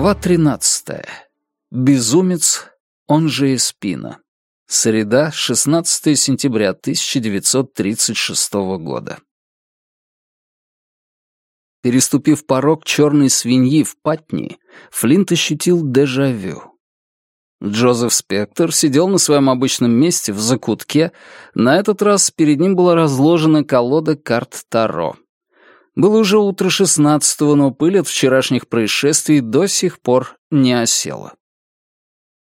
Глава 13. Безумец, он же Эспина. Среда, 16 сентября 1936 года. Переступив порог черной свиньи в Патни, Флинт ощутил дежавю. Джозеф Спектр сидел на своем обычном месте в закутке, на этот раз перед ним была разложена колода карт Таро. Было уже утро шестнадцатого, но пыль от вчерашних происшествий до сих пор не осела.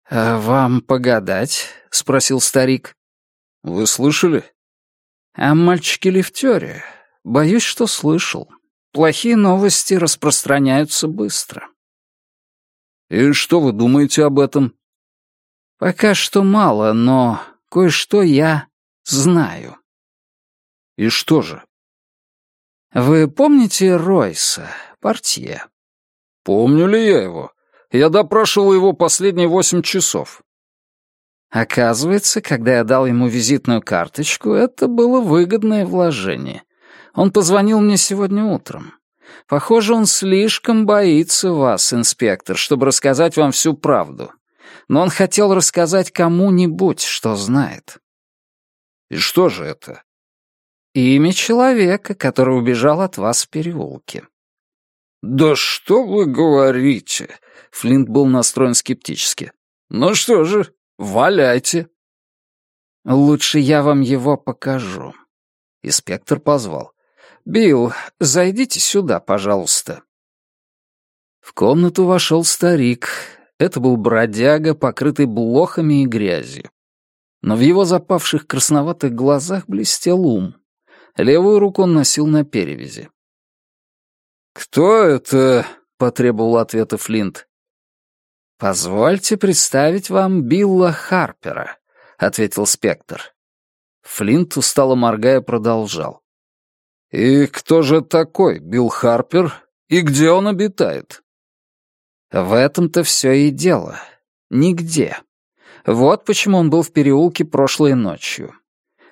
«А вам погадать?» — спросил старик. «Вы слышали?» «О мальчике-лифтёре. Боюсь, что слышал. Плохие новости распространяются быстро». «И что вы думаете об этом?» «Пока что мало, но кое-что я знаю». «И что же?» «Вы помните Ройса, портье?» «Помню ли я его? Я допрашивал его последние восемь часов». Оказывается, когда я дал ему визитную карточку, это было выгодное вложение. Он позвонил мне сегодня утром. Похоже, он слишком боится вас, инспектор, чтобы рассказать вам всю правду. Но он хотел рассказать кому-нибудь, что знает. И что же это? Имя человека, который убежал от вас в переулке. «Да что вы говорите?» Флинт был настроен скептически. «Ну что же, валяйте». «Лучше я вам его покажу». Инспектор позвал. «Билл, зайдите сюда, пожалуйста». В комнату вошел старик. Это был бродяга, покрытый блохами и грязью. Но в его запавших красноватых глазах блестел ум. Левую руку он носил на перевязи. «Кто это?» — потребовал ответа Флинт. «Позвольте представить вам Билла Харпера», — ответил Спектр. Флинт, устало моргая, продолжал. «И кто же такой Билл Харпер? И где он обитает?» «В этом-то все и дело. Нигде. Вот почему он был в переулке прошлой ночью.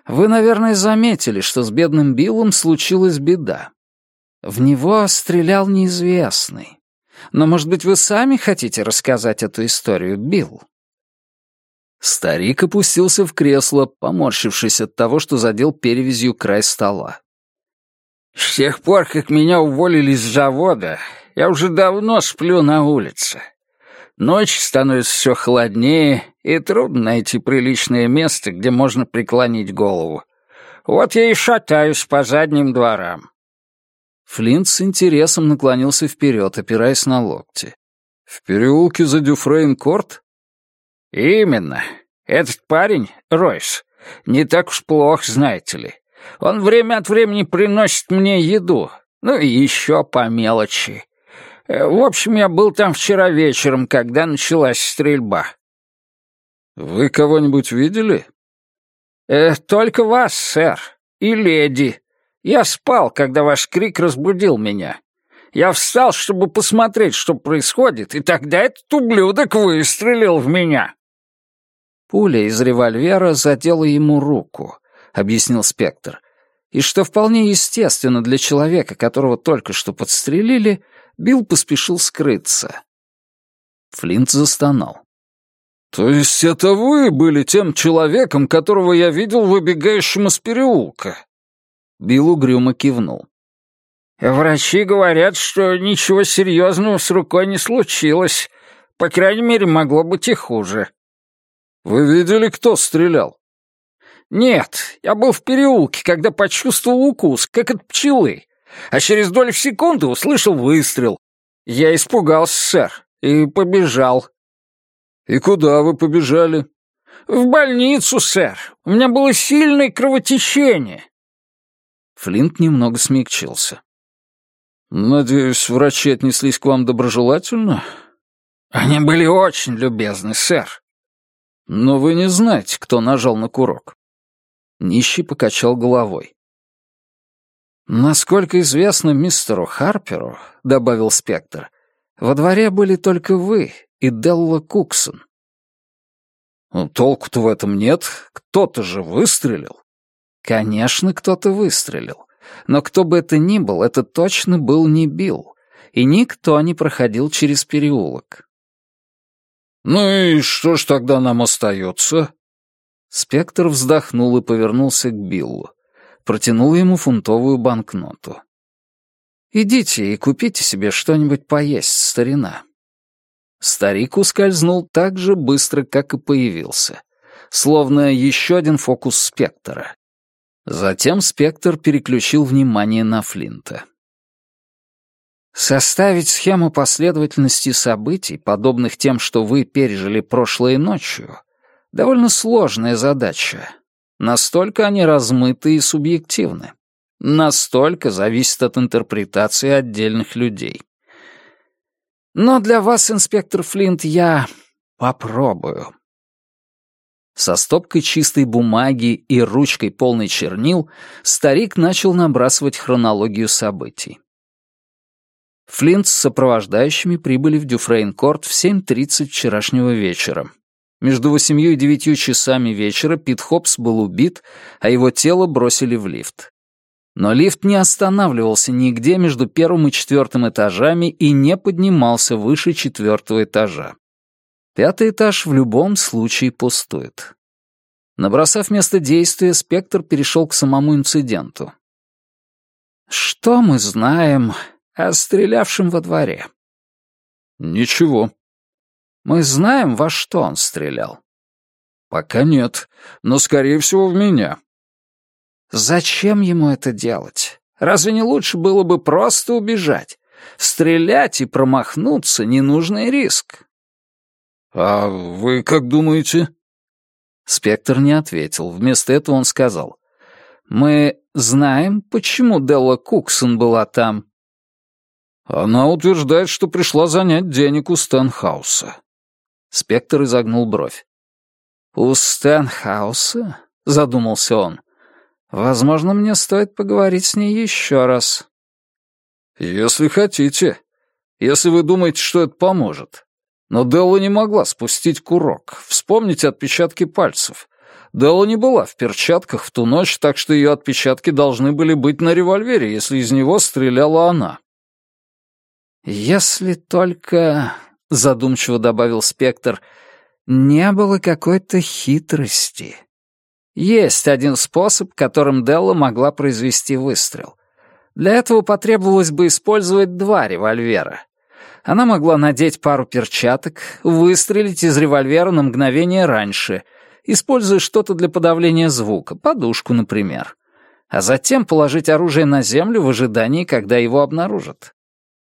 Вы, наверное, заметили, что с бедным Биллом случилась беда. В него стрелял неизвестный. Но, может быть, вы сами хотите рассказать эту историю, Билл?» Старик опустился в кресло, поморщившись от того, что задел перевязью край стола. «С тех пор, как меня уволили с завода, я уже давно сплю на улице. Ночь становится все холоднее, и трудно найти приличное место, где можно преклонить голову. Вот я и шатаюсь по задним дворам». Флинт с интересом наклонился вперед, опираясь на локти. «В переулке за Дюфрейн-Корт?» «Именно. Этот парень, Ройс, не так уж плох, знаете ли. Он время от времени приносит мне еду, ну и еще по мелочи. Э, в общем, я был там вчера вечером, когда началась стрельба». «Вы кого-нибудь видели?» э, «Только вас, сэр, и леди. Я спал, когда ваш крик разбудил меня. Я встал, чтобы посмотреть, что происходит, и тогда этот ублюдок выстрелил в меня». «Пуля из револьвера задела ему руку», — объяснил Спектр. «И что вполне естественно для человека, которого только что подстрелили, Билл поспешил скрыться. Флинт застонал. «То есть это вы были тем человеком, которого я видел выбегающим из переулка?» Билл угрюмо кивнул. «Врачи говорят, что ничего серьезного с рукой не случилось. По крайней мере, могло быть и хуже». «Вы видели, кто стрелял?» «Нет, я был в переулке, когда почувствовал укус, как от пчелы а через долю секунды услышал выстрел. Я испугался, сэр, и побежал. «И куда вы побежали?» «В больницу, сэр. У меня было сильное кровотечение». Флинт немного смягчился. «Надеюсь, врачи отнеслись к вам доброжелательно?» «Они были очень любезны, сэр». «Но вы не знаете, кто нажал на курок». Нищий покачал головой. «Насколько известно мистеру Харперу», — добавил Спектр, «во дворе были только вы и Делла Куксон». Ну, «Толку-то в этом нет. Кто-то же выстрелил». «Конечно, кто-то выстрелил. Но кто бы это ни был, это точно был не Билл. и никто не проходил через переулок. «Ну и что ж тогда нам остается?» Спектр вздохнул и повернулся к Биллу. Протянул ему фунтовую банкноту. «Идите и купите себе что-нибудь поесть, старина». Старик ускользнул так же быстро, как и появился. Словно еще один фокус спектра. Затем спектр переключил внимание на Флинта. Составить схему последовательности событий, подобных тем, что вы пережили прошлой ночью, довольно сложная задача. Настолько они размыты и субъективны. Настолько зависит от интерпретации отдельных людей. Но для вас, инспектор Флинт, я попробую. Со стопкой чистой бумаги и ручкой полной чернил старик начал набрасывать хронологию событий. Флинт с сопровождающими прибыли в Дюфрейн-Корт в 7.30 вчерашнего вечера. Между восемью и девятью часами вечера Пит Хопс был убит, а его тело бросили в лифт. Но лифт не останавливался нигде между первым и четвертым этажами и не поднимался выше четвертого этажа. Пятый этаж в любом случае пустует. Набросав место действия, Спектр перешел к самому инциденту. «Что мы знаем о стрелявшем во дворе?» «Ничего». «Мы знаем, во что он стрелял?» «Пока нет, но, скорее всего, в меня». «Зачем ему это делать? Разве не лучше было бы просто убежать? Стрелять и промахнуться — ненужный риск». «А вы как думаете?» Спектр не ответил. Вместо этого он сказал. «Мы знаем, почему Делла Куксон была там?» Она утверждает, что пришла занять денег у Стэнхауса. Спектр изогнул бровь. «У Стэнхауса?» — задумался он. «Возможно, мне стоит поговорить с ней еще раз». «Если хотите. Если вы думаете, что это поможет. Но Делла не могла спустить курок. Вспомните отпечатки пальцев. Делла не была в перчатках в ту ночь, так что ее отпечатки должны были быть на револьвере, если из него стреляла она. «Если только...» — задумчиво добавил Спектр, — «не было какой-то хитрости. Есть один способ, которым Делла могла произвести выстрел. Для этого потребовалось бы использовать два револьвера. Она могла надеть пару перчаток, выстрелить из револьвера на мгновение раньше, используя что-то для подавления звука, подушку, например, а затем положить оружие на землю в ожидании, когда его обнаружат.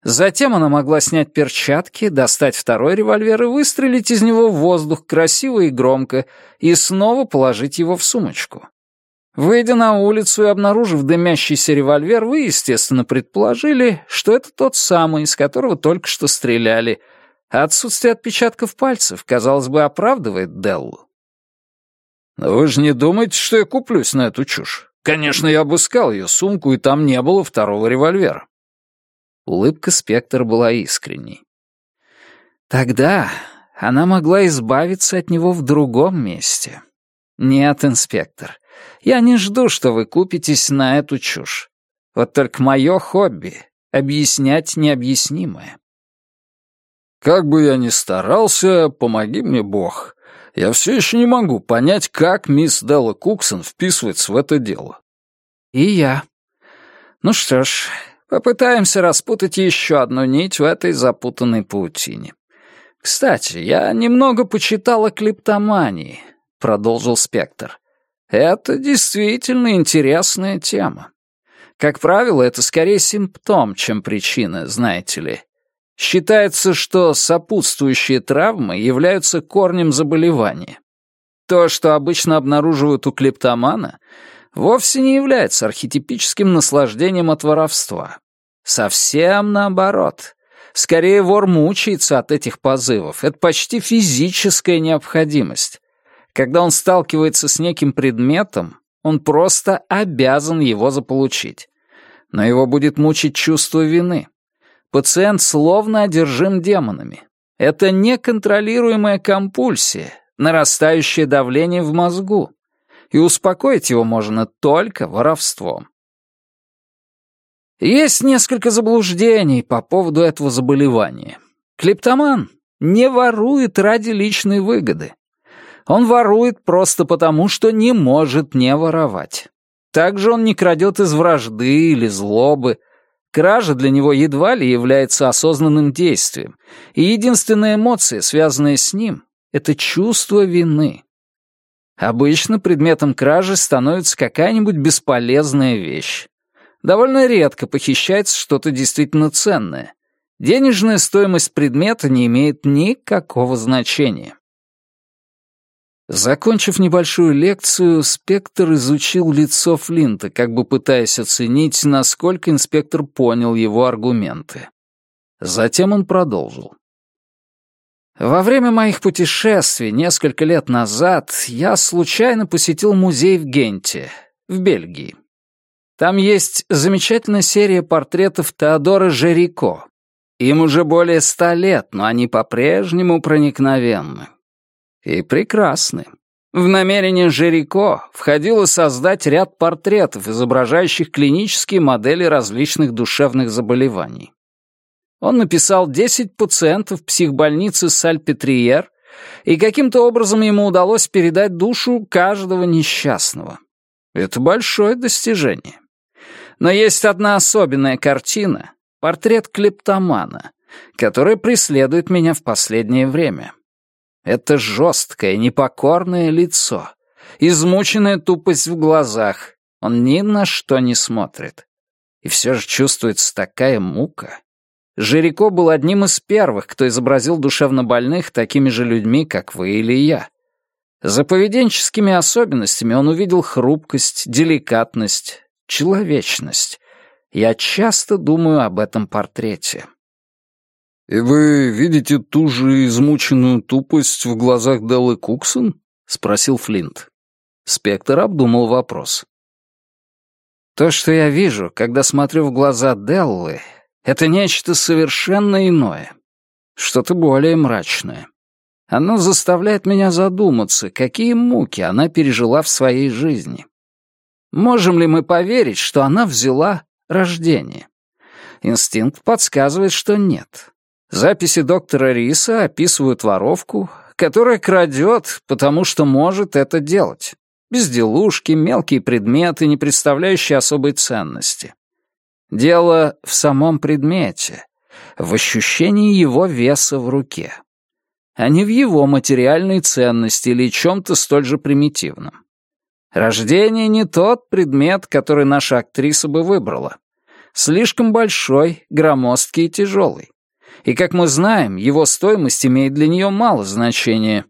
Затем она могла снять перчатки, достать второй револьвер и выстрелить из него в воздух красиво и громко, и снова положить его в сумочку. Выйдя на улицу и обнаружив дымящийся револьвер, вы, естественно, предположили, что это тот самый, из которого только что стреляли, отсутствие отпечатков пальцев, казалось бы, оправдывает Деллу. Вы же не думаете, что я куплюсь на эту чушь? Конечно, я обыскал ее сумку, и там не было второго револьвера. Улыбка Спектра была искренней. Тогда она могла избавиться от него в другом месте. Нет, инспектор, я не жду, что вы купитесь на эту чушь. Вот только мое хобби — объяснять необъяснимое. Как бы я ни старался, помоги мне Бог. Я все еще не могу понять, как мисс Делла Куксон вписывается в это дело. И я. Ну что ж, Попытаемся распутать еще одну нить в этой запутанной паутине. Кстати, я немного почитал о клептомании, продолжил Спектр. Это действительно интересная тема. Как правило, это скорее симптом, чем причина, знаете ли. Считается, что сопутствующие травмы являются корнем заболевания. То, что обычно обнаруживают у клептомана, вовсе не является архетипическим наслаждением от воровства. Совсем наоборот. Скорее вор мучается от этих позывов. Это почти физическая необходимость. Когда он сталкивается с неким предметом, он просто обязан его заполучить. Но его будет мучить чувство вины. Пациент словно одержим демонами. Это неконтролируемая компульсия, нарастающее давление в мозгу. И успокоить его можно только воровством. Есть несколько заблуждений по поводу этого заболевания. Клептоман не ворует ради личной выгоды. Он ворует просто потому, что не может не воровать. Также он не крадет из вражды или злобы. Кража для него едва ли является осознанным действием, и единственная эмоция, связанная с ним, — это чувство вины. Обычно предметом кражи становится какая-нибудь бесполезная вещь. Довольно редко похищается что-то действительно ценное. Денежная стоимость предмета не имеет никакого значения. Закончив небольшую лекцию, Спектр изучил лицо Флинта, как бы пытаясь оценить, насколько инспектор понял его аргументы. Затем он продолжил. Во время моих путешествий несколько лет назад я случайно посетил музей в Генте, в Бельгии. Там есть замечательная серия портретов Теодора Жерико. Им уже более ста лет, но они по-прежнему проникновенны. И прекрасны. В намерение Жерико входило создать ряд портретов, изображающих клинические модели различных душевных заболеваний. Он написал 10 пациентов психбольницы Сальпетриер, и каким-то образом ему удалось передать душу каждого несчастного. Это большое достижение. Но есть одна особенная картина — портрет клептомана, которая преследует меня в последнее время. Это жесткое, непокорное лицо, измученная тупость в глазах. Он ни на что не смотрит. И все же чувствуется такая мука. Жирико был одним из первых, кто изобразил душевнобольных такими же людьми, как вы или я. За поведенческими особенностями он увидел хрупкость, деликатность, человечность. Я часто думаю об этом портрете. «И вы видите ту же измученную тупость в глазах Деллы Куксон?» — спросил Флинт. Спектр обдумал вопрос. «То, что я вижу, когда смотрю в глаза Деллы, это нечто совершенно иное, что-то более мрачное. Оно заставляет меня задуматься, какие муки она пережила в своей жизни. Можем ли мы поверить, что она взяла рождение? Инстинкт подсказывает, что нет. Записи доктора Риса описывают воровку, которая крадет, потому что может это делать. Безделушки, мелкие предметы, не представляющие особой ценности. Дело в самом предмете, в ощущении его веса в руке, а не в его материальной ценности или чем-то столь же примитивном. Рождение не тот предмет, который наша актриса бы выбрала. Слишком большой, громоздкий и тяжелый. И, как мы знаем, его стоимость имеет для нее мало значения.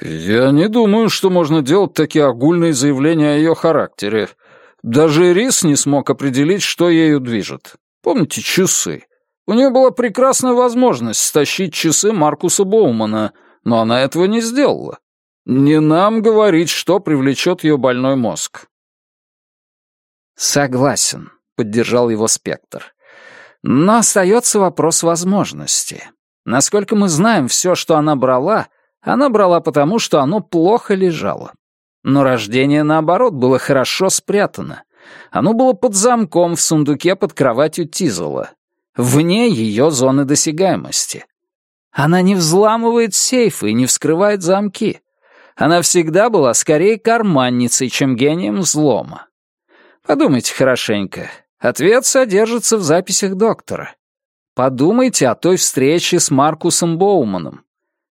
«Я не думаю, что можно делать такие огульные заявления о ее характере», даже Рис не смог определить, что ею движет. Помните часы? У нее была прекрасная возможность стащить часы Маркуса Боумана, но она этого не сделала. Не нам говорить, что привлечет ее больной мозг. «Согласен», — поддержал его спектр. «Но остается вопрос возможности. Насколько мы знаем, все, что она брала, она брала потому, что оно плохо лежало. Но рождение, наоборот, было хорошо спрятано. Оно было под замком в сундуке под кроватью Тизела, вне ее зоны досягаемости. Она не взламывает сейфы и не вскрывает замки. Она всегда была скорее карманницей, чем гением взлома. Подумайте хорошенько. Ответ содержится в записях доктора. Подумайте о той встрече с Маркусом Боуманом.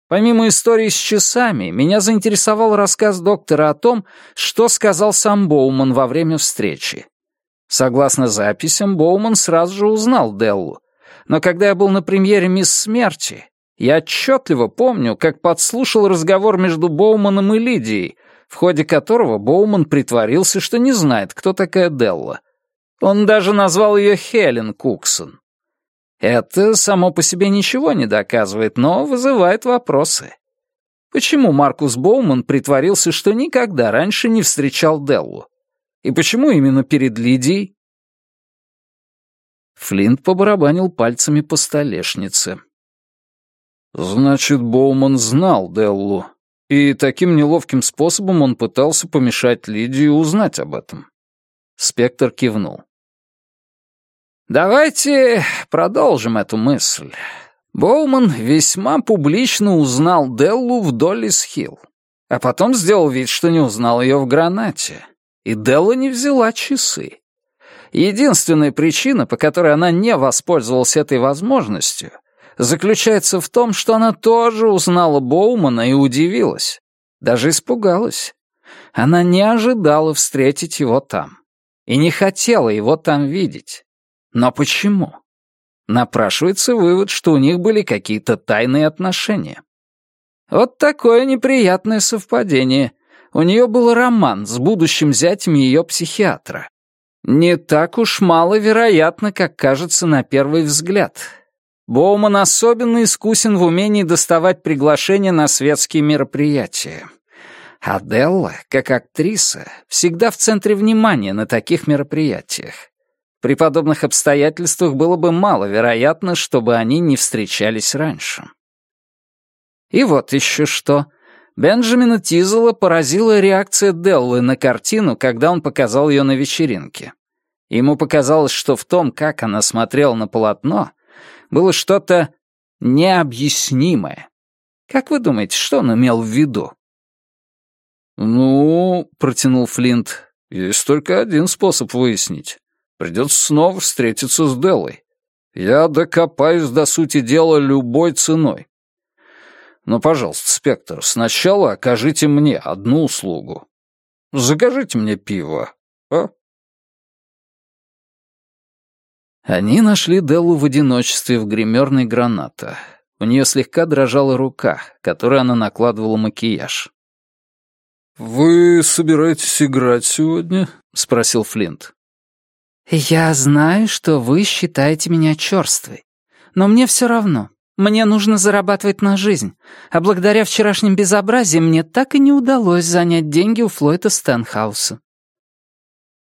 Помимо истории с часами, меня заинтересовал рассказ доктора о том, что сказал сам Боуман во время встречи. Согласно записям, Боуман сразу же узнал Деллу. Но когда я был на премьере «Мисс Смерти», я отчетливо помню, как подслушал разговор между Боуманом и Лидией, в ходе которого Боуман притворился, что не знает, кто такая Делла. Он даже назвал ее Хелен Куксон. Это само по себе ничего не доказывает, но вызывает вопросы. Почему Маркус Боуман притворился, что никогда раньше не встречал Деллу? И почему именно перед Лидией? Флинт побарабанил пальцами по столешнице. «Значит, Боуман знал Деллу, и таким неловким способом он пытался помешать Лидии узнать об этом». Спектр кивнул. Давайте продолжим эту мысль. Боуман весьма публично узнал Деллу в Доллис-Хилл, а потом сделал вид, что не узнал ее в гранате. И Делла не взяла часы. Единственная причина, по которой она не воспользовалась этой возможностью, заключается в том, что она тоже узнала Боумана и удивилась. Даже испугалась. Она не ожидала встретить его там. И не хотела его там видеть. Но почему? Напрашивается вывод, что у них были какие-то тайные отношения. Вот такое неприятное совпадение. У нее был роман с будущим зятем ее психиатра. Не так уж маловероятно, как кажется на первый взгляд. Боуман особенно искусен в умении доставать приглашения на светские мероприятия. Аделла, как актриса, всегда в центре внимания на таких мероприятиях. При подобных обстоятельствах было бы маловероятно, чтобы они не встречались раньше. И вот еще что. Бенджамина Тизела поразила реакция Деллы на картину, когда он показал ее на вечеринке. Ему показалось, что в том, как она смотрела на полотно, было что-то необъяснимое. Как вы думаете, что он имел в виду? «Ну, — протянул Флинт, — есть только один способ выяснить. Придется снова встретиться с Деллой. Я докопаюсь до сути дела любой ценой. Но, пожалуйста, Спектр, сначала окажите мне одну услугу. Закажите мне пиво, а?» Они нашли Деллу в одиночестве в гримерной граната. У нее слегка дрожала рука, которой она накладывала макияж. «Вы собираетесь играть сегодня?» — спросил Флинт. «Я знаю, что вы считаете меня черствой. Но мне все равно. Мне нужно зарабатывать на жизнь. А благодаря вчерашним безобразиям мне так и не удалось занять деньги у Флойта Стэнхауса».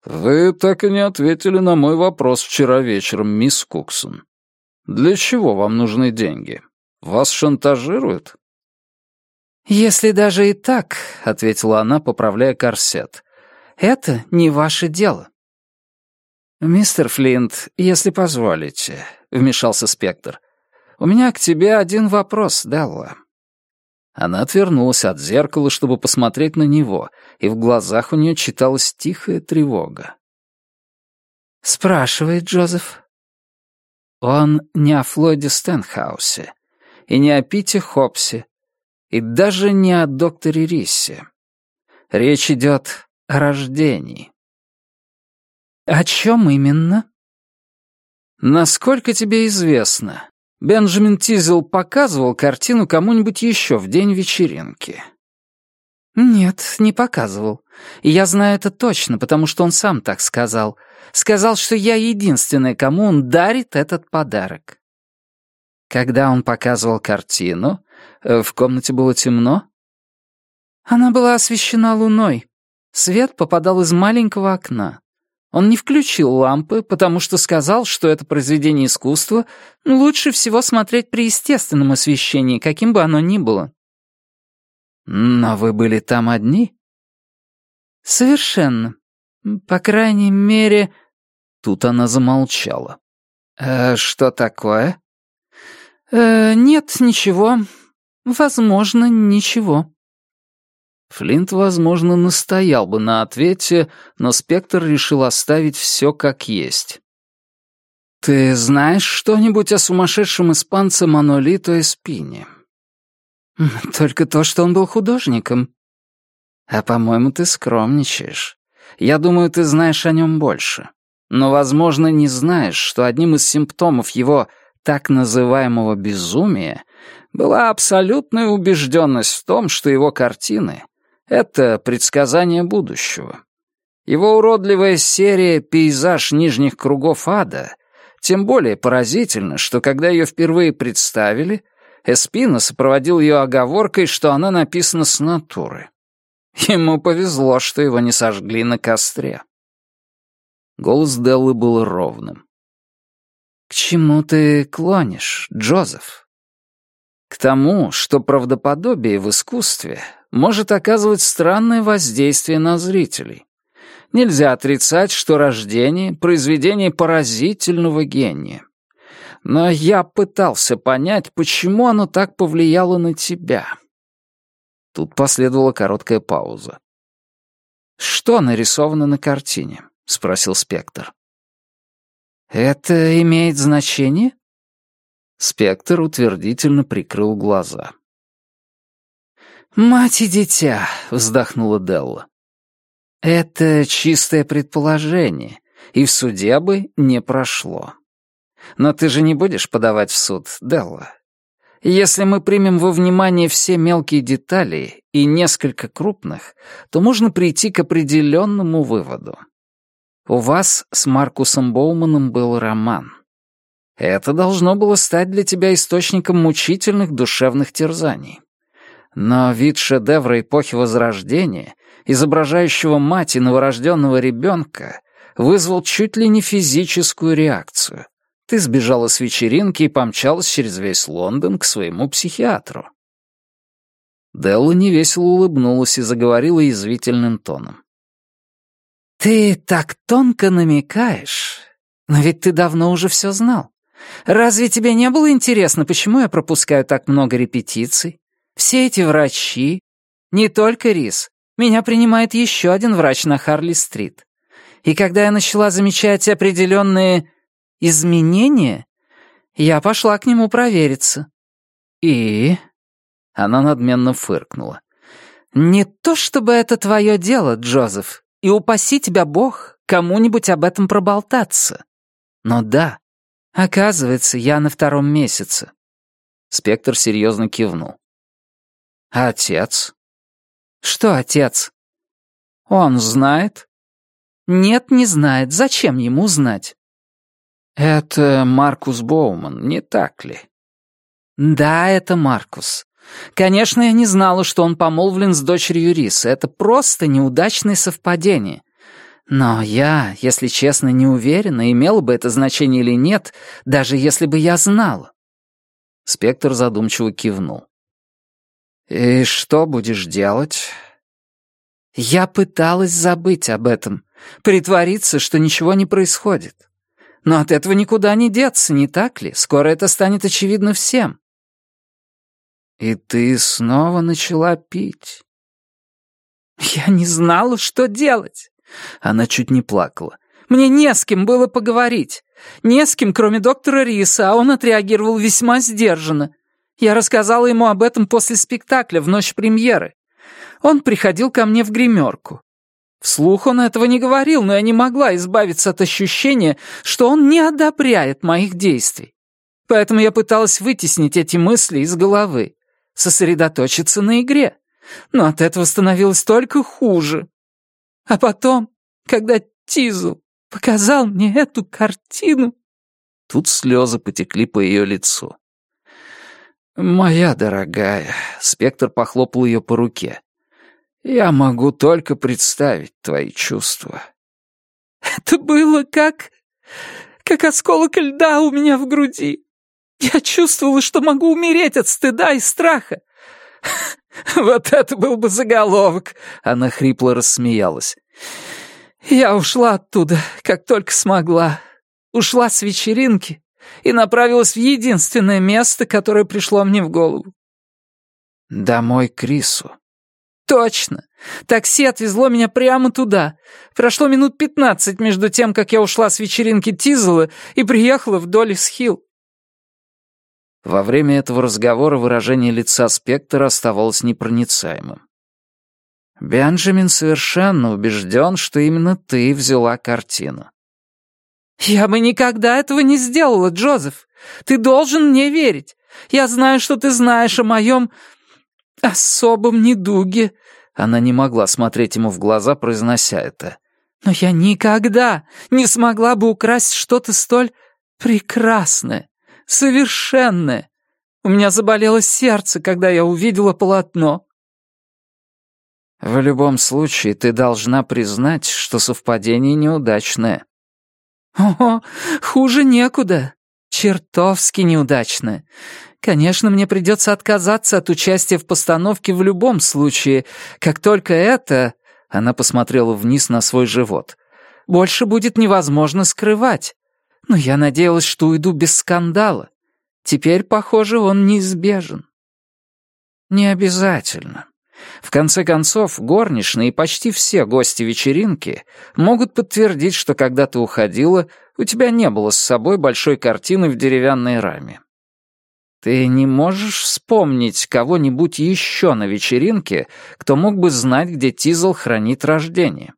«Вы так и не ответили на мой вопрос вчера вечером, мисс Куксон. Для чего вам нужны деньги? Вас шантажируют?» «Если даже и так», — ответила она, поправляя корсет, — «это не ваше дело». «Мистер Флинт, если позволите», — вмешался Спектр, — «у меня к тебе один вопрос, Делла». Она отвернулась от зеркала, чтобы посмотреть на него, и в глазах у нее читалась тихая тревога. «Спрашивает Джозеф». Он не о Флойде Стэнхаусе и не о Пите Хопсе, и даже не о докторе Риссе. Речь идет о рождении. «О чем именно?» «Насколько тебе известно, Бенджамин Тизел показывал картину кому-нибудь еще в день вечеринки?» «Нет, не показывал. И я знаю это точно, потому что он сам так сказал. Сказал, что я единственная, кому он дарит этот подарок». Когда он показывал картину, э, в комнате было темно? Она была освещена луной. Свет попадал из маленького окна. Он не включил лампы, потому что сказал, что это произведение искусства лучше всего смотреть при естественном освещении, каким бы оно ни было. Но вы были там одни? Совершенно. По крайней мере... Тут она замолчала. «Э, «Что такое?» «Э, «Нет, ничего. Возможно, ничего». Флинт, возможно, настоял бы на ответе, но Спектр решил оставить все как есть. «Ты знаешь что-нибудь о сумасшедшем испанце Манолито Эспине?» «Только то, что он был художником». «А, по-моему, ты скромничаешь. Я думаю, ты знаешь о нем больше. Но, возможно, не знаешь, что одним из симптомов его так называемого безумия была абсолютная убежденность в том, что его картины — это предсказание будущего. Его уродливая серия «Пейзаж нижних кругов ада» тем более поразительно, что когда ее впервые представили, Эспина сопроводил ее оговоркой, что она написана с натуры. Ему повезло, что его не сожгли на костре. Голос Деллы был ровным. «К чему ты клонишь, Джозеф?» «К тому, что правдоподобие в искусстве может оказывать странное воздействие на зрителей. Нельзя отрицать, что рождение — произведение поразительного гения. Но я пытался понять, почему оно так повлияло на тебя. Тут последовала короткая пауза. «Что нарисовано на картине?» — спросил Спектр. «Это имеет значение?» Спектр утвердительно прикрыл глаза. «Мать и дитя!» — вздохнула Делла. «Это чистое предположение, и в суде бы не прошло. Но ты же не будешь подавать в суд, Делла. Если мы примем во внимание все мелкие детали и несколько крупных, то можно прийти к определенному выводу. У вас с Маркусом Боуманом был роман. Это должно было стать для тебя источником мучительных душевных терзаний. Но вид шедевра эпохи Возрождения, изображающего мать и новорожденного ребенка, вызвал чуть ли не физическую реакцию. Ты сбежала с вечеринки и помчалась через весь Лондон к своему психиатру. Делла невесело улыбнулась и заговорила язвительным тоном. «Ты так тонко намекаешь, но ведь ты давно уже все знал. Разве тебе не было интересно, почему я пропускаю так много репетиций? Все эти врачи, не только Рис, меня принимает еще один врач на Харли-стрит. И когда я начала замечать определенные изменения, я пошла к нему провериться. И... Она надменно фыркнула. «Не то чтобы это твое дело, Джозеф, и упаси тебя Бог кому-нибудь об этом проболтаться. Но да, оказывается, я на втором месяце». Спектр серьезно кивнул. А отец? Что отец? Он знает? Нет, не знает. Зачем ему знать? Это Маркус Боуман, не так ли? Да, это Маркус. Конечно, я не знала, что он помолвлен с дочерью Риса. Это просто неудачное совпадение. Но я, если честно, не уверена, имело бы это значение или нет, даже если бы я знала. Спектр задумчиво кивнул. «И что будешь делать?» «Я пыталась забыть об этом, притвориться, что ничего не происходит. Но от этого никуда не деться, не так ли? Скоро это станет очевидно всем». «И ты снова начала пить?» «Я не знала, что делать!» Она чуть не плакала. «Мне не с кем было поговорить. Не с кем, кроме доктора Риса, а он отреагировал весьма сдержанно. Я рассказала ему об этом после спектакля в ночь премьеры. Он приходил ко мне в гримерку. Вслух он этого не говорил, но я не могла избавиться от ощущения, что он не одобряет моих действий. Поэтому я пыталась вытеснить эти мысли из головы, сосредоточиться на игре. Но от этого становилось только хуже. А потом, когда Тизу показал мне эту картину... Тут слезы потекли по ее лицу. «Моя дорогая», — Спектр похлопал ее по руке, — «я могу только представить твои чувства». «Это было как... как осколок льда у меня в груди. Я чувствовала, что могу умереть от стыда и страха. Вот это был бы заголовок!» Она хрипло рассмеялась. «Я ушла оттуда, как только смогла. Ушла с вечеринки, и направилась в единственное место, которое пришло мне в голову. Домой к Рису. Точно. Такси отвезло меня прямо туда. Прошло минут пятнадцать между тем, как я ушла с вечеринки Тизела и приехала в Доллис-Хилл. Во время этого разговора выражение лица Спектора оставалось непроницаемым. Бенджамин совершенно убежден, что именно ты взяла картину. «Я бы никогда этого не сделала, Джозеф. Ты должен мне верить. Я знаю, что ты знаешь о моем особом недуге». Она не могла смотреть ему в глаза, произнося это. «Но я никогда не смогла бы украсть что-то столь прекрасное, совершенное. У меня заболело сердце, когда я увидела полотно». «В любом случае, ты должна признать, что совпадение неудачное», «О, хуже некуда. Чертовски неудачно. Конечно, мне придется отказаться от участия в постановке в любом случае, как только это, Она посмотрела вниз на свой живот. «Больше будет невозможно скрывать. Но я надеялась, что уйду без скандала. Теперь, похоже, он неизбежен». «Не обязательно. В конце концов, горничные и почти все гости вечеринки могут подтвердить, что когда ты уходила, у тебя не было с собой большой картины в деревянной раме. Ты не можешь вспомнить кого-нибудь еще на вечеринке, кто мог бы знать, где Тизл хранит рождение?»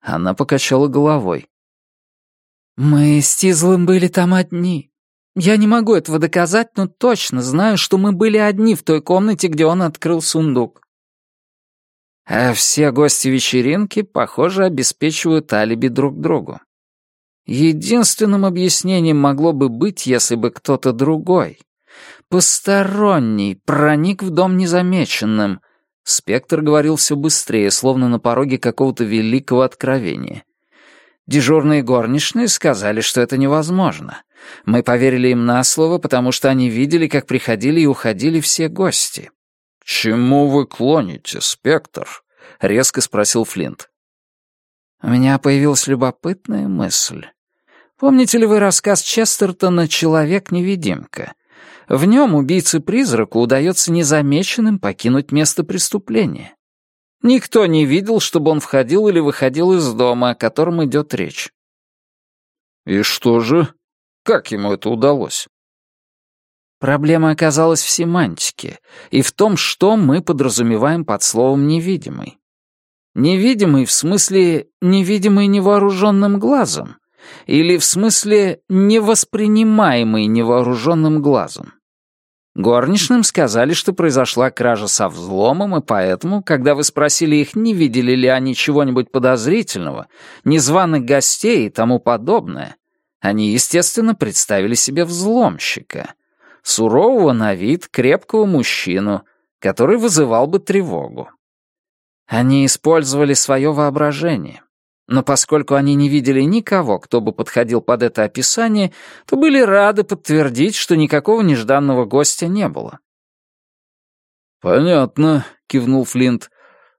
Она покачала головой. «Мы с Тизлом были там одни. Я не могу этого доказать, но точно знаю, что мы были одни в той комнате, где он открыл сундук. А все гости вечеринки, похоже, обеспечивают алиби друг другу. Единственным объяснением могло бы быть, если бы кто-то другой, посторонний, проник в дом незамеченным. Спектр говорил все быстрее, словно на пороге какого-то великого откровения. Дежурные горничные сказали, что это невозможно. Мы поверили им на слово, потому что они видели, как приходили и уходили все гости. «Чему вы клоните, Спектр?» — резко спросил Флинт. У меня появилась любопытная мысль. Помните ли вы рассказ Честертона «Человек-невидимка»? В нем убийце-призраку удается незамеченным покинуть место преступления. Никто не видел, чтобы он входил или выходил из дома, о котором идет речь. И что же? Как ему это удалось? Проблема оказалась в семантике и в том, что мы подразумеваем под словом «невидимый». Невидимый в смысле невидимый невооруженным глазом или в смысле невоспринимаемый невооруженным глазом. Горничным сказали, что произошла кража со взломом, и поэтому, когда вы спросили их, не видели ли они чего-нибудь подозрительного, незваных гостей и тому подобное, они, естественно, представили себе взломщика. Сурового на вид, крепкого мужчину, который вызывал бы тревогу. Они использовали свое воображение. Но поскольку они не видели никого, кто бы подходил под это описание, то были рады подтвердить, что никакого нежданного гостя не было. «Понятно», — кивнул Флинт.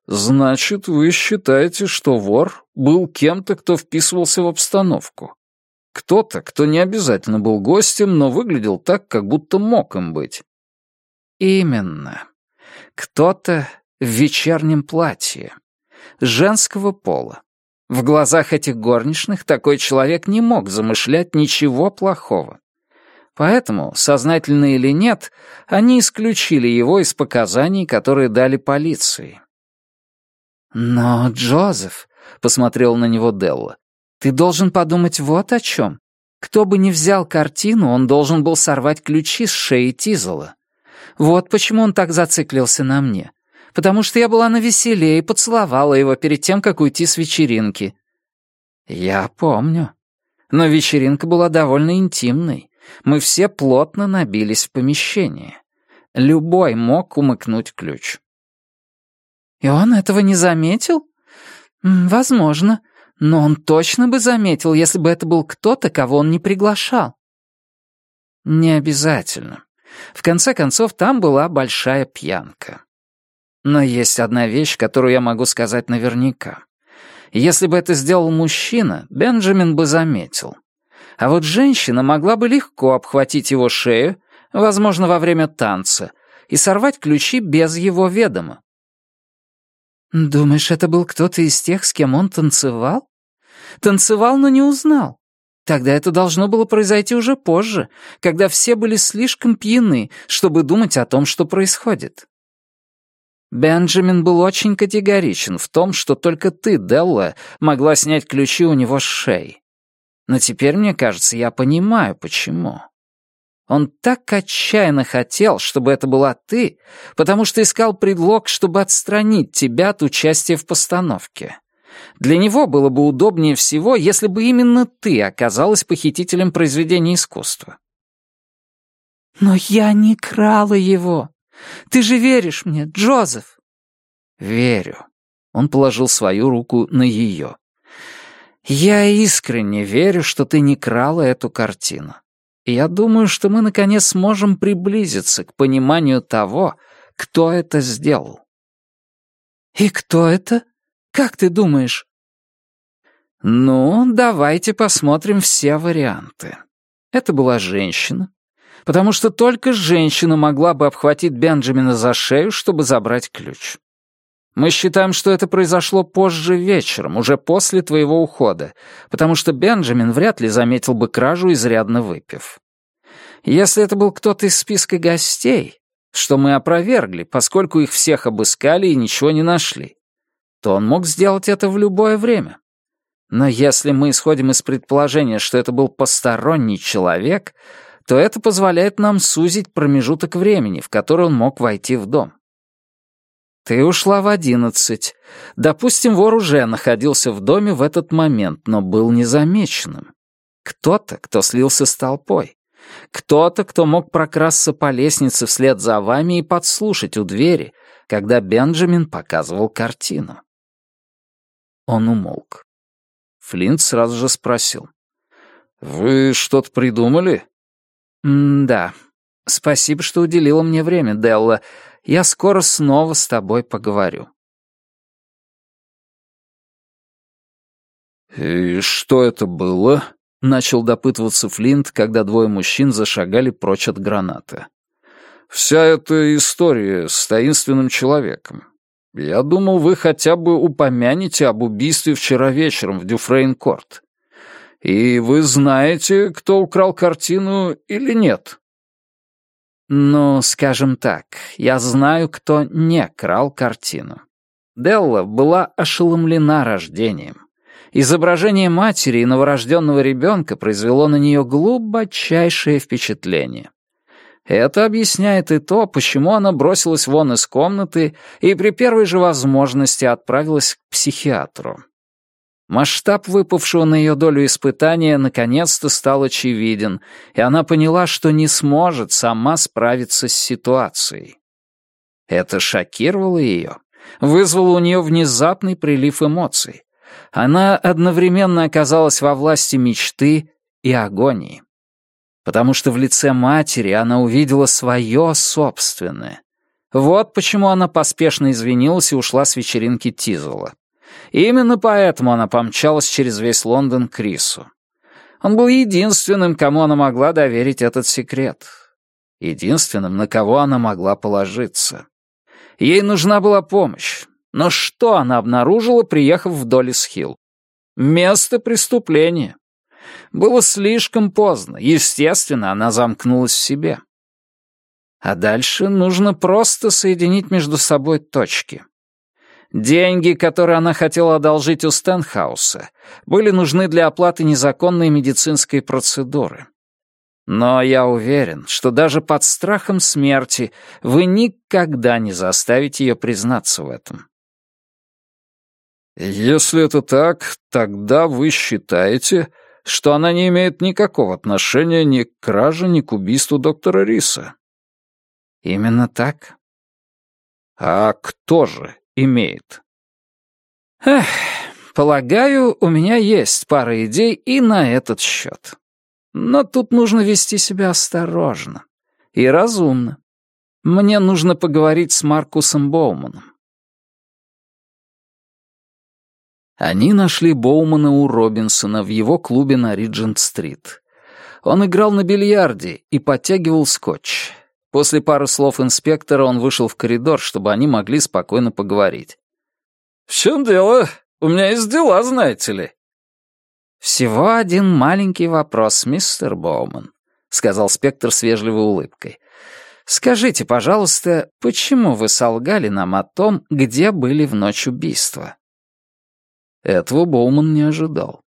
«Значит, вы считаете, что вор был кем-то, кто вписывался в обстановку? Кто-то, кто не обязательно был гостем, но выглядел так, как будто мог им быть?» «Именно. Кто-то в вечернем платье. Женского пола. В глазах этих горничных такой человек не мог замышлять ничего плохого. Поэтому, сознательно или нет, они исключили его из показаний, которые дали полиции. «Но, Джозеф», — посмотрел на него Делла, — «ты должен подумать вот о чем. Кто бы ни взял картину, он должен был сорвать ключи с шеи Тизела. Вот почему он так зациклился на мне потому что я была на веселе и поцеловала его перед тем, как уйти с вечеринки. Я помню. Но вечеринка была довольно интимной. Мы все плотно набились в помещение. Любой мог умыкнуть ключ. И он этого не заметил? Возможно. Но он точно бы заметил, если бы это был кто-то, кого он не приглашал. Не обязательно. В конце концов, там была большая пьянка. Но есть одна вещь, которую я могу сказать наверняка. Если бы это сделал мужчина, Бенджамин бы заметил. А вот женщина могла бы легко обхватить его шею, возможно, во время танца, и сорвать ключи без его ведома. «Думаешь, это был кто-то из тех, с кем он танцевал? Танцевал, но не узнал. Тогда это должно было произойти уже позже, когда все были слишком пьяны, чтобы думать о том, что происходит. Бенджамин был очень категоричен в том, что только ты, Делла, могла снять ключи у него с шеи. Но теперь, мне кажется, я понимаю, почему. Он так отчаянно хотел, чтобы это была ты, потому что искал предлог, чтобы отстранить тебя от участия в постановке. Для него было бы удобнее всего, если бы именно ты оказалась похитителем произведения искусства. «Но я не крала его», ты же веришь мне, Джозеф?» «Верю». Он положил свою руку на ее. «Я искренне верю, что ты не крала эту картину. И я думаю, что мы, наконец, сможем приблизиться к пониманию того, кто это сделал». «И кто это?» Как ты думаешь?» «Ну, давайте посмотрим все варианты. Это была женщина, потому что только женщина могла бы обхватить Бенджамина за шею, чтобы забрать ключ. Мы считаем, что это произошло позже вечером, уже после твоего ухода, потому что Бенджамин вряд ли заметил бы кражу, изрядно выпив. Если это был кто-то из списка гостей, что мы опровергли, поскольку их всех обыскали и ничего не нашли, то он мог сделать это в любое время. Но если мы исходим из предположения, что это был посторонний человек, то это позволяет нам сузить промежуток времени, в который он мог войти в дом. Ты ушла в одиннадцать. Допустим, вор уже находился в доме в этот момент, но был незамеченным. Кто-то, кто слился с толпой. Кто-то, кто мог прокрасться по лестнице вслед за вами и подслушать у двери, когда Бенджамин показывал картину. Он умолк. Флинт сразу же спросил. «Вы что-то придумали?» «Да. Спасибо, что уделила мне время, Делла. Я скоро снова с тобой поговорю». «И что это было?» — начал допытываться Флинт, когда двое мужчин зашагали прочь от граната. «Вся эта история с таинственным человеком. Я думал, вы хотя бы упомянете об убийстве вчера вечером в Дюфрейн-Корт. И вы знаете, кто украл картину или нет?» «Ну, скажем так, я знаю, кто не крал картину. Делла была ошеломлена рождением. Изображение матери и новорожденного ребенка произвело на нее глубочайшее впечатление. Это объясняет и то, почему она бросилась вон из комнаты и при первой же возможности отправилась к психиатру. Масштаб выпавшего на ее долю испытания наконец-то стал очевиден, и она поняла, что не сможет сама справиться с ситуацией. Это шокировало ее, вызвало у нее внезапный прилив эмоций. Она одновременно оказалась во власти мечты и агонии потому что в лице матери она увидела свое собственное. Вот почему она поспешно извинилась и ушла с вечеринки Тизела. именно поэтому она помчалась через весь Лондон к Рису. Он был единственным, кому она могла доверить этот секрет. Единственным, на кого она могла положиться. Ей нужна была помощь. Но что она обнаружила, приехав в Доллис-Хилл? Место преступления. Было слишком поздно. Естественно, она замкнулась в себе. А дальше нужно просто соединить между собой точки. Деньги, которые она хотела одолжить у Стенхауса, были нужны для оплаты незаконной медицинской процедуры. Но я уверен, что даже под страхом смерти вы никогда не заставите ее признаться в этом. «Если это так, тогда вы считаете, что она не имеет никакого отношения ни к краже, ни к убийству доктора Риса. Именно так. А кто же имеет? Эх, полагаю, у меня есть пара идей и на этот счет. Но тут нужно вести себя осторожно и разумно. Мне нужно поговорить с Маркусом Боуманом. Они нашли Боумана у Робинсона в его клубе на Риджент-стрит. Он играл на бильярде и подтягивал скотч. После пары слов инспектора он вышел в коридор, чтобы они могли спокойно поговорить. «В чем дело? У меня есть дела, знаете ли». «Всего один маленький вопрос, мистер Боуман», — сказал спектр с вежливой улыбкой. «Скажите, пожалуйста, почему вы солгали нам о том, где были в ночь убийства?» Этого Боуман не ожидал.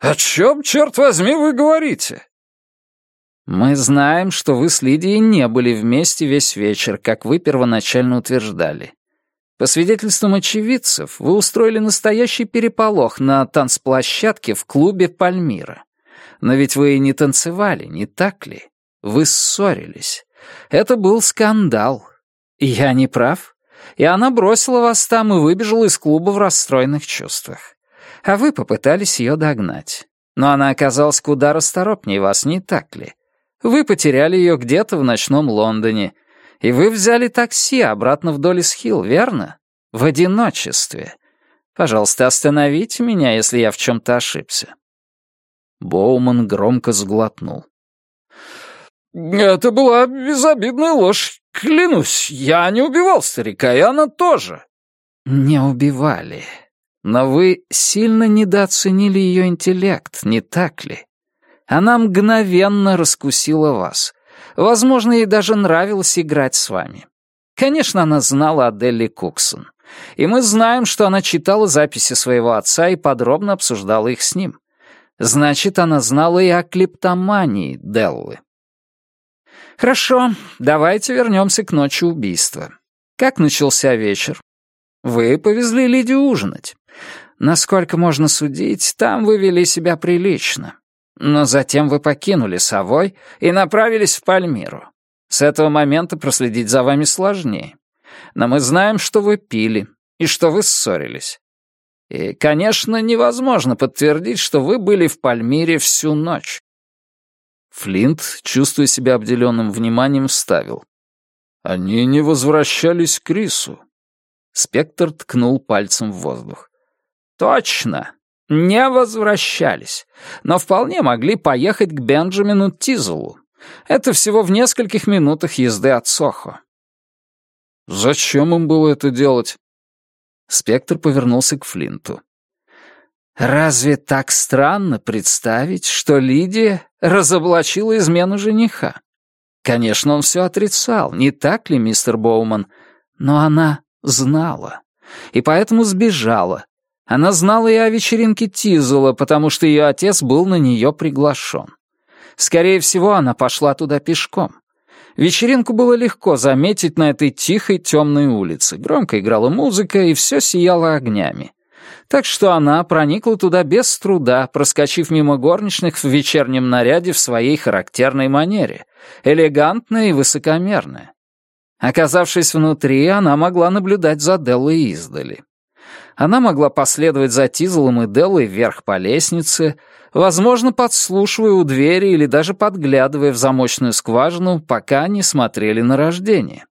«О чем, черт возьми, вы говорите?» «Мы знаем, что вы с Лидией не были вместе весь вечер, как вы первоначально утверждали. По свидетельствам очевидцев, вы устроили настоящий переполох на танцплощадке в клубе «Пальмира». Но ведь вы и не танцевали, не так ли? Вы ссорились. Это был скандал. Я не прав?» И она бросила вас там и выбежала из клуба в расстроенных чувствах. А вы попытались ее догнать. Но она оказалась куда расторопнее вас, не так ли? Вы потеряли ее где-то в ночном Лондоне, и вы взяли такси обратно в Доллис-Хилл, верно? В одиночестве. Пожалуйста, остановите меня, если я в чем-то ошибся». Боуман громко сглотнул. «Это была безобидная ложь. Клянусь, я не убивал старика, и она тоже». «Не убивали. Но вы сильно недооценили ее интеллект, не так ли? Она мгновенно раскусила вас. Возможно, ей даже нравилось играть с вами. Конечно, она знала о Делли Куксон. И мы знаем, что она читала записи своего отца и подробно обсуждала их с ним. Значит, она знала и о клептомании Деллы. Хорошо, давайте вернемся к ночи убийства. Как начался вечер? Вы повезли Лидию ужинать. Насколько можно судить, там вы вели себя прилично. Но затем вы покинули Совой и направились в Пальмиру. С этого момента проследить за вами сложнее. Но мы знаем, что вы пили и что вы ссорились. И, конечно, невозможно подтвердить, что вы были в Пальмире всю ночь. Флинт, чувствуя себя обделенным вниманием, вставил. «Они не возвращались к Рису». Спектр ткнул пальцем в воздух. «Точно! Не возвращались, но вполне могли поехать к Бенджамину Тизелу. Это всего в нескольких минутах езды от Сохо». «Зачем им было это делать?» Спектр повернулся к Флинту. «Разве так странно представить, что Лидия разоблачила измену жениха? Конечно, он все отрицал, не так ли, мистер Боуман? Но она знала. И поэтому сбежала. Она знала и о вечеринке Тизула, потому что ее отец был на нее приглашен. Скорее всего, она пошла туда пешком. Вечеринку было легко заметить на этой тихой темной улице. Громко играла музыка, и все сияло огнями. Так что она проникла туда без труда, проскочив мимо горничных в вечернем наряде в своей характерной манере, элегантная и высокомерная. Оказавшись внутри, она могла наблюдать за Деллой издали. Она могла последовать за Тизелом и Деллой вверх по лестнице, возможно, подслушивая у двери или даже подглядывая в замочную скважину, пока они смотрели на рождение.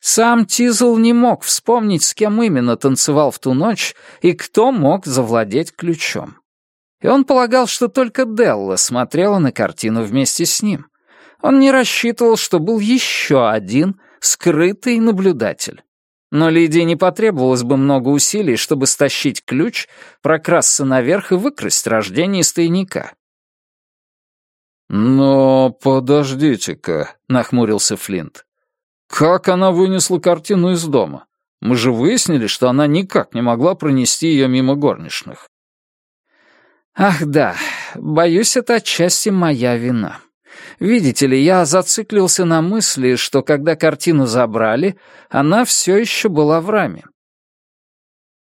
Сам Тизл не мог вспомнить, с кем именно танцевал в ту ночь и кто мог завладеть ключом. И он полагал, что только Делла смотрела на картину вместе с ним. Он не рассчитывал, что был еще один скрытый наблюдатель. Но Лидии не потребовалось бы много усилий, чтобы стащить ключ, прокрасться наверх и выкрасть рождение из тайника. «Но подождите-ка», — нахмурился Флинт. Как она вынесла картину из дома? Мы же выяснили, что она никак не могла пронести ее мимо горничных. Ах да, боюсь, это отчасти моя вина. Видите ли, я зациклился на мысли, что когда картину забрали, она все еще была в раме.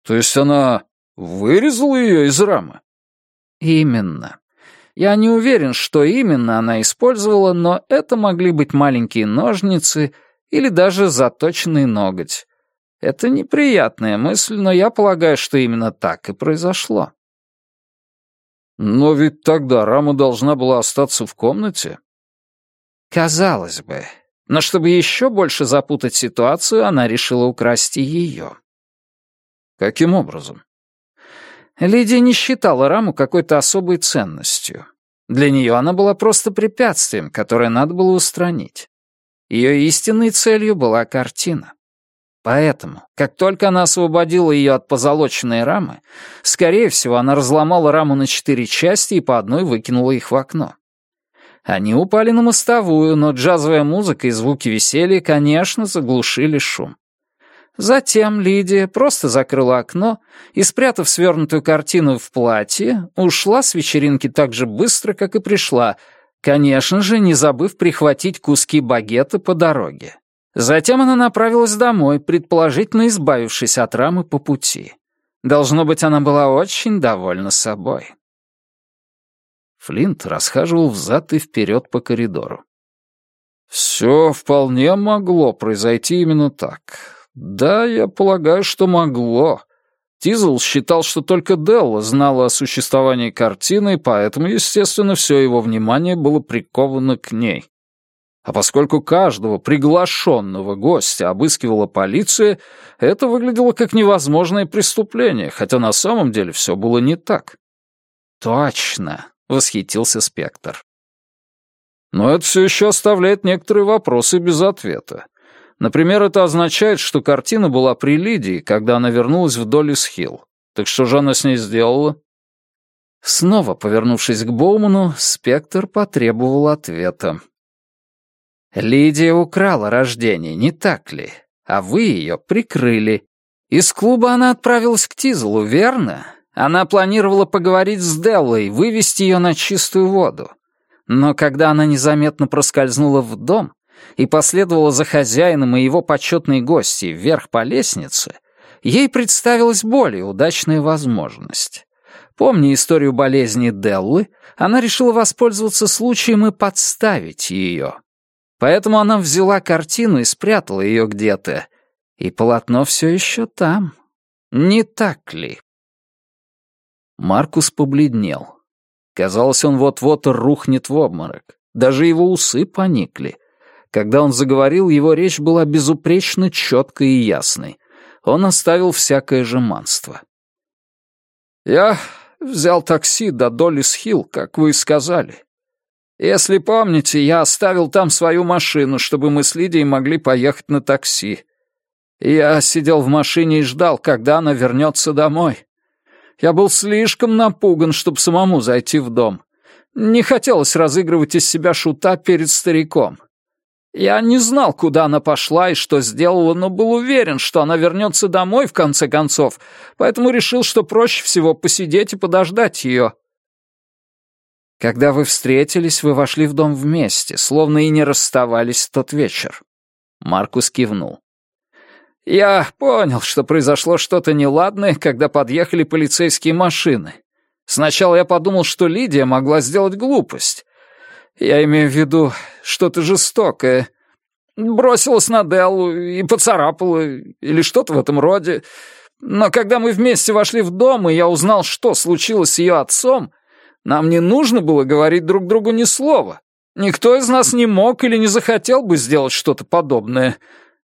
То есть она вырезала ее из рамы? Именно. Я не уверен, что именно она использовала, но это могли быть маленькие ножницы или даже заточенный ноготь. Это неприятная мысль, но я полагаю, что именно так и произошло. Но ведь тогда рама должна была остаться в комнате. Казалось бы. Но чтобы еще больше запутать ситуацию, она решила украсть и ее. Каким образом? Лидия не считала раму какой-то особой ценностью. Для нее она была просто препятствием, которое надо было устранить. Ее истинной целью была картина. Поэтому, как только она освободила ее от позолоченной рамы, скорее всего, она разломала раму на четыре части и по одной выкинула их в окно. Они упали на мостовую, но джазовая музыка и звуки веселья, конечно, заглушили шум. Затем Лидия просто закрыла окно и, спрятав свернутую картину в платье, ушла с вечеринки так же быстро, как и пришла, Конечно же, не забыв прихватить куски багета по дороге. Затем она направилась домой, предположительно избавившись от рамы по пути. Должно быть, она была очень довольна собой. Флинт расхаживал взад и вперед по коридору. «Все вполне могло произойти именно так. Да, я полагаю, что могло. Тизл считал, что только Делла знала о существовании картины, поэтому, естественно, все его внимание было приковано к ней. А поскольку каждого приглашенного гостя обыскивала полиция, это выглядело как невозможное преступление, хотя на самом деле все было не так. «Точно!» — восхитился Спектр. Но это все еще оставляет некоторые вопросы без ответа. Например, это означает, что картина была при Лидии, когда она вернулась в Доллис Хилл. Так что же она с ней сделала? Снова повернувшись к Боуману, Спектр потребовал ответа. «Лидия украла рождение, не так ли? А вы ее прикрыли. Из клуба она отправилась к Тизелу, верно? Она планировала поговорить с Деллой, вывести ее на чистую воду. Но когда она незаметно проскользнула в дом и последовала за хозяином и его почетной гостьей вверх по лестнице, ей представилась более удачная возможность. Помня историю болезни Деллы, она решила воспользоваться случаем и подставить ее. Поэтому она взяла картину и спрятала ее где-то. И полотно все еще там. Не так ли? Маркус побледнел. Казалось, он вот-вот рухнет в обморок. Даже его усы поникли. Когда он заговорил, его речь была безупречно четкой и ясной. Он оставил всякое жеманство. «Я взял такси до Доллис-Хилл, как вы сказали. Если помните, я оставил там свою машину, чтобы мы с Лидией могли поехать на такси. Я сидел в машине и ждал, когда она вернется домой. Я был слишком напуган, чтобы самому зайти в дом. Не хотелось разыгрывать из себя шута перед стариком. Я не знал, куда она пошла и что сделала, но был уверен, что она вернется домой в конце концов, поэтому решил, что проще всего посидеть и подождать ее. Когда вы встретились, вы вошли в дом вместе, словно и не расставались в тот вечер. Маркус кивнул. Я понял, что произошло что-то неладное, когда подъехали полицейские машины. Сначала я подумал, что Лидия могла сделать глупость. Я имею в виду что-то жестокое. Бросилась на Деллу и поцарапала, или что-то в этом роде. Но когда мы вместе вошли в дом, и я узнал, что случилось с ее отцом, нам не нужно было говорить друг другу ни слова. Никто из нас не мог или не захотел бы сделать что-то подобное.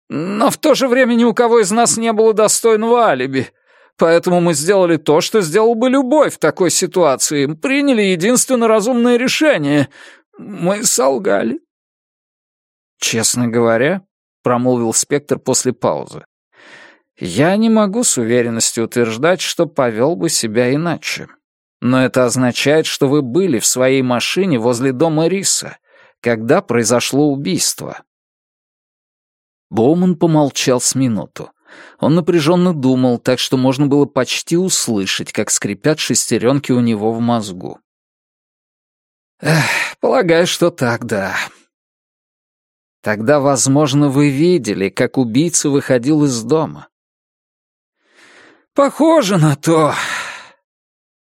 Но в то же время ни у кого из нас не было достойного алиби. Поэтому мы сделали то, что сделал бы любой в такой ситуации. Приняли единственно разумное решение. Мы солгали. «Честно говоря», — промолвил Спектр после паузы, «я не могу с уверенностью утверждать, что повел бы себя иначе. Но это означает, что вы были в своей машине возле дома Риса, когда произошло убийство». Боуман помолчал с минуту. Он напряженно думал, так что можно было почти услышать, как скрипят шестеренки у него в мозгу. «Эх, полагаю, что так, да». «Тогда, возможно, вы видели, как убийца выходил из дома». «Похоже на то»,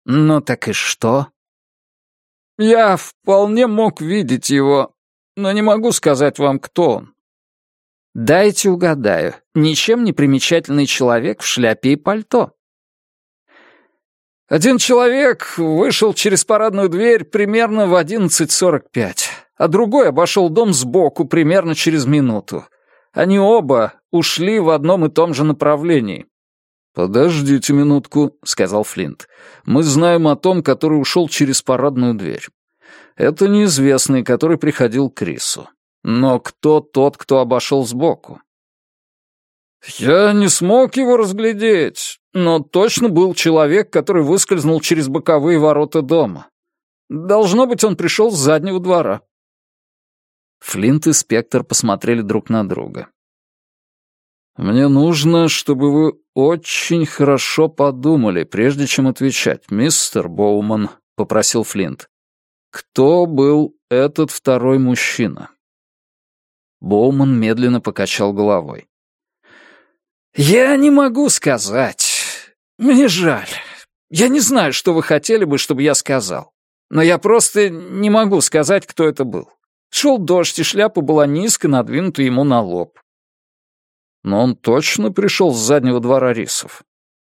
«Ну так и что?» «Я вполне мог видеть его, но не могу сказать вам, кто он». «Дайте угадаю. Ничем не примечательный человек в шляпе и пальто». Один человек вышел через парадную дверь примерно в 11.45, а другой обошел дом сбоку примерно через минуту. Они оба ушли в одном и том же направлении. «Подождите минутку», — сказал Флинт. «Мы знаем о том, который ушел через парадную дверь. Это неизвестный, который приходил к Рису. Но кто тот, кто обошел сбоку?» «Я не смог его разглядеть, но точно был человек, который выскользнул через боковые ворота дома. Должно быть, он пришел с заднего двора». Флинт и Спектр посмотрели друг на друга. «Мне нужно, чтобы вы очень хорошо подумали, прежде чем отвечать, мистер Боуман», — попросил Флинт. «Кто был этот второй мужчина?» Боуман медленно покачал головой. «Я не могу сказать. Мне жаль. Я не знаю, что вы хотели бы, чтобы я сказал. Но я просто не могу сказать, кто это был. Шел дождь, и шляпа была низко надвинута ему на лоб. Но он точно пришел с заднего двора рисов.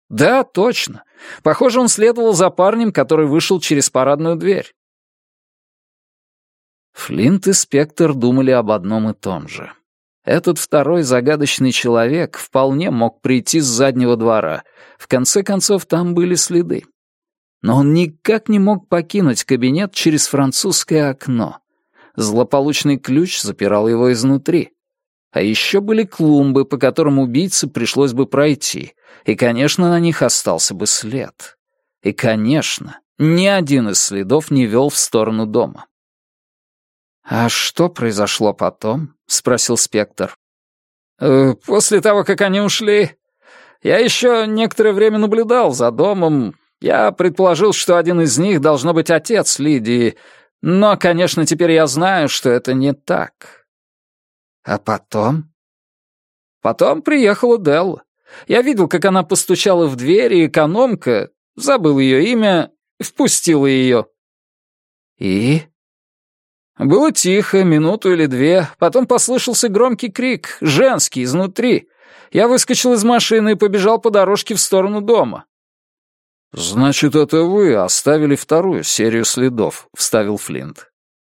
Да, точно. Похоже, он следовал за парнем, который вышел через парадную дверь. Флинт и Спектр думали об одном и том же. Этот второй загадочный человек вполне мог прийти с заднего двора. В конце концов, там были следы. Но он никак не мог покинуть кабинет через французское окно. Злополучный ключ запирал его изнутри. А еще были клумбы, по которым убийце пришлось бы пройти, и, конечно, на них остался бы след. И, конечно, ни один из следов не вел в сторону дома. «А что произошло потом?» — спросил Спектр. «Э, «После того, как они ушли, я еще некоторое время наблюдал за домом. Я предположил, что один из них должно быть отец Лидии, но, конечно, теперь я знаю, что это не так. А потом? Потом приехала Делла. Я видел, как она постучала в дверь, и экономка, забыл ее имя, впустила ее. И? Было тихо, минуту или две, потом послышался громкий крик, женский, изнутри. Я выскочил из машины и побежал по дорожке в сторону дома. «Значит, это вы оставили вторую серию следов», — вставил Флинт.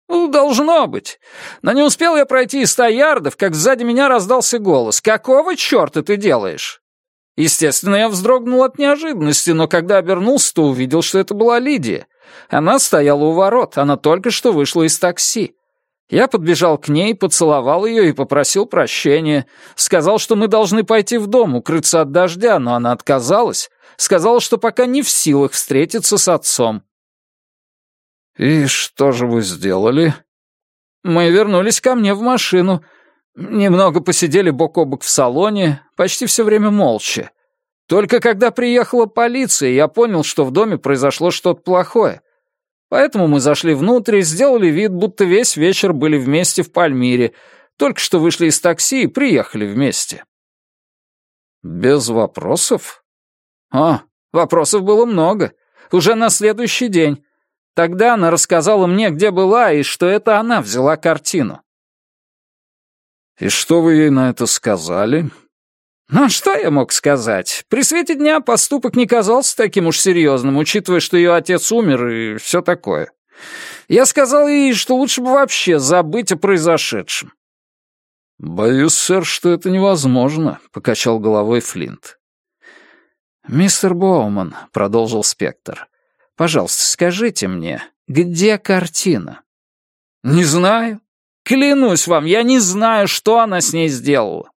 «Ну, должно быть. Но не успел я пройти и ста ярдов, как сзади меня раздался голос. «Какого черта ты делаешь?» Естественно, я вздрогнул от неожиданности, но когда обернулся, то увидел, что это была Лидия. Она стояла у ворот, она только что вышла из такси. Я подбежал к ней, поцеловал ее и попросил прощения. Сказал, что мы должны пойти в дом, укрыться от дождя, но она отказалась. Сказала, что пока не в силах встретиться с отцом. «И что же вы сделали?» «Мы вернулись ко мне в машину. Немного посидели бок о бок в салоне, почти все время молча. Только когда приехала полиция, я понял, что в доме произошло что-то плохое. Поэтому мы зашли внутрь и сделали вид, будто весь вечер были вместе в Пальмире, только что вышли из такси и приехали вместе». «Без вопросов?» «А, вопросов было много. Уже на следующий день. Тогда она рассказала мне, где была, и что это она взяла картину. «И что вы ей на это сказали?» «Ну, что я мог сказать? При свете дня поступок не казался таким уж серьезным, учитывая, что ее отец умер и все такое. Я сказал ей, что лучше бы вообще забыть о произошедшем». «Боюсь, сэр, что это невозможно», — покачал головой Флинт. «Мистер Боуман», — продолжил Спектр, Пожалуйста, скажите мне, где картина?» «Не знаю. Клянусь вам, я не знаю, что она с ней сделала».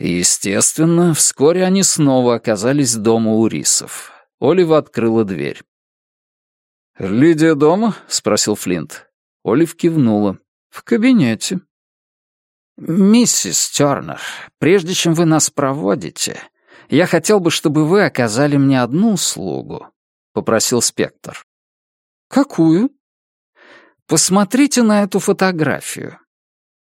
Естественно, вскоре они снова оказались дома у Рисов. Олива открыла дверь. «Лидия дома?» — спросил Флинт. Олив кивнула. «В кабинете». «Миссис Тернер, прежде чем вы нас проводите, я хотел бы, чтобы вы оказали мне одну услугу», — попросил Спектр. «Какую?» «Посмотрите на эту фотографию».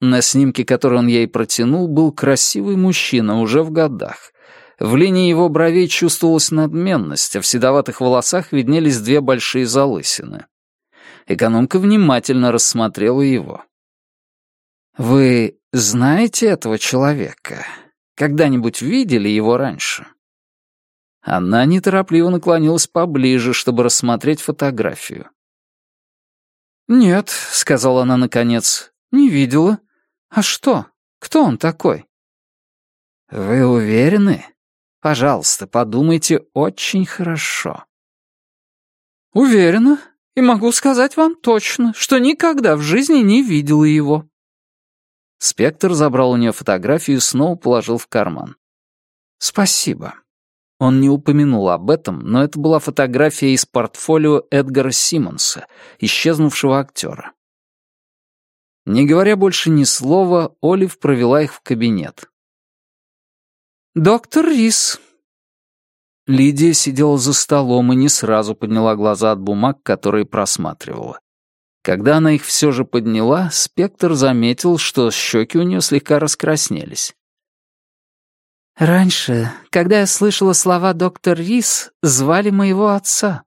На снимке, который он ей протянул, был красивый мужчина, уже в годах. В линии его бровей чувствовалась надменность, а в седоватых волосах виднелись две большие залысины. Экономка внимательно рассмотрела его. «Вы знаете этого человека?» Когда-нибудь видели его раньше?» Она неторопливо наклонилась поближе, чтобы рассмотреть фотографию. «Нет», — сказала она наконец, — «не видела. А что? Кто он такой?» «Вы уверены? Пожалуйста, подумайте очень хорошо». «Уверена, и могу сказать вам точно, что никогда в жизни не видела его». Спектр забрал у нее фотографию и снова положил в карман. «Спасибо». Он не упомянул об этом, но это была фотография из портфолио Эдгара Симмонса, исчезнувшего актера. Не говоря больше ни слова, Олив провела их в кабинет. «Доктор Рис». Лидия сидела за столом и не сразу подняла глаза от бумаг, которые просматривала. Когда она их все же подняла, Спектр заметил, что щеки у нее слегка раскраснелись. «Раньше, когда я слышала слова доктор Рис, звали моего отца».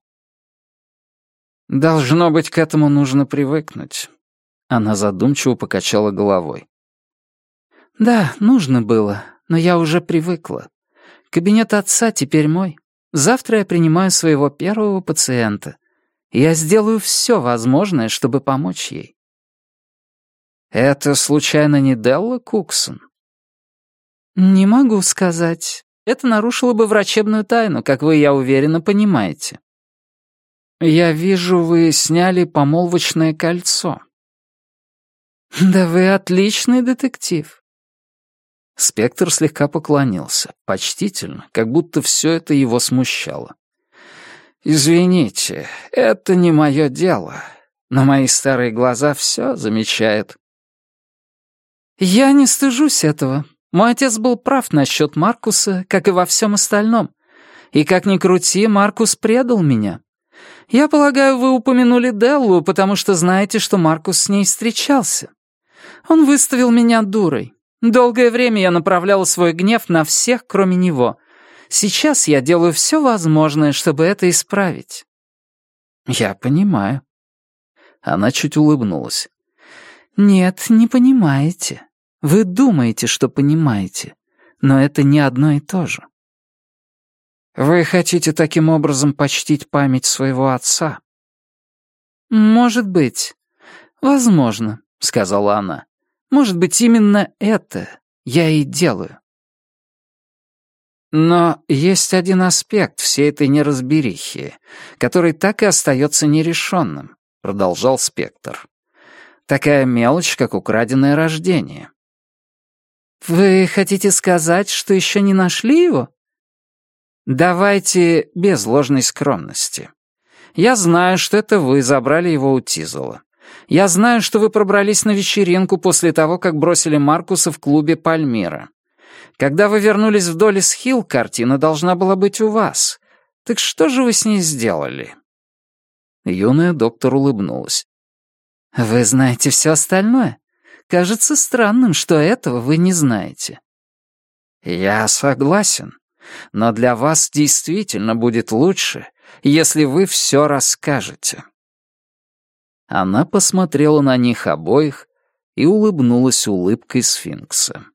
«Должно быть, к этому нужно привыкнуть». Она задумчиво покачала головой. «Да, нужно было, но я уже привыкла. Кабинет отца теперь мой. Завтра я принимаю своего первого пациента. Я сделаю все возможное, чтобы помочь ей. Это, случайно, не Делла Куксон? Не могу сказать. Это нарушило бы врачебную тайну, как вы, я уверена, понимаете. Я вижу, вы сняли помолвочное кольцо. Да вы отличный детектив. Спектр слегка поклонился, почтительно, как будто все это его смущало. «Извините, это не мое дело, но мои старые глаза все замечают». «Я не стыжусь этого. Мой отец был прав насчет Маркуса, как и во всем остальном. И как ни крути, Маркус предал меня. Я полагаю, вы упомянули Деллу, потому что знаете, что Маркус с ней встречался. Он выставил меня дурой. Долгое время я направляла свой гнев на всех, кроме него, Сейчас я делаю все возможное, чтобы это исправить». «Я понимаю». Она чуть улыбнулась. «Нет, не понимаете. Вы думаете, что понимаете, но это не одно и то же». «Вы хотите таким образом почтить память своего отца?» «Может быть. Возможно», — сказала она. «Может быть, именно это я и делаю». Но есть один аспект всей этой неразберихи, который так и остается нерешенным, продолжал Спектр. Такая мелочь, как украденное рождение. Вы хотите сказать, что еще не нашли его? Давайте без ложной скромности. Я знаю, что это вы забрали его у Тизела. Я знаю, что вы пробрались на вечеринку после того, как бросили Маркуса в клубе Пальмира. Когда вы вернулись в Долис Хилл, картина должна была быть у вас. Так что же вы с ней сделали?» Юная доктор улыбнулась. «Вы знаете все остальное? Кажется странным, что этого вы не знаете». «Я согласен. Но для вас действительно будет лучше, если вы все расскажете». Она посмотрела на них обоих и улыбнулась улыбкой сфинкса.